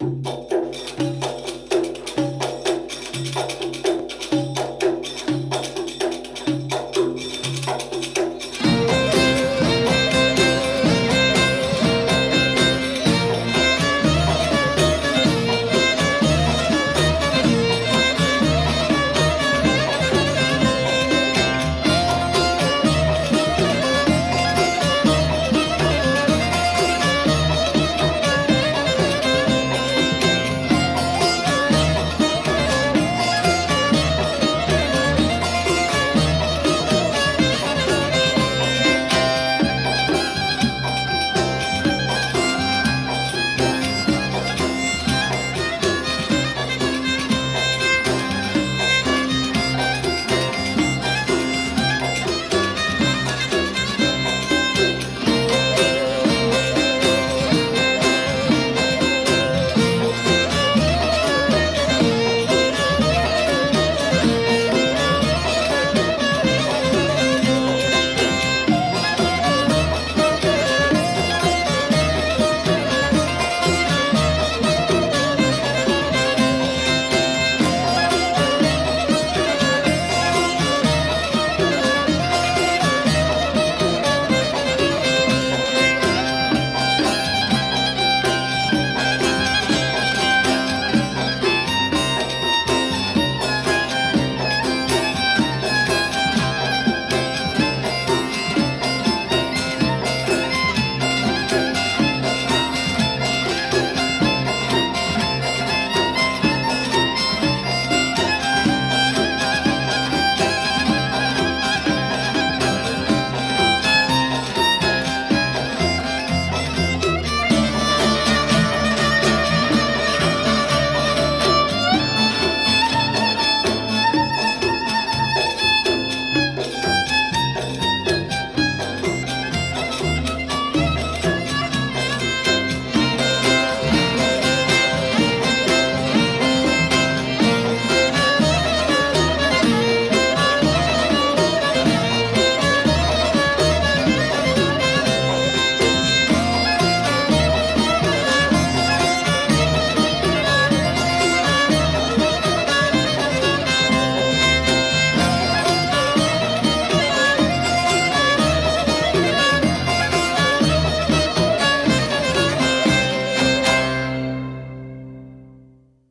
you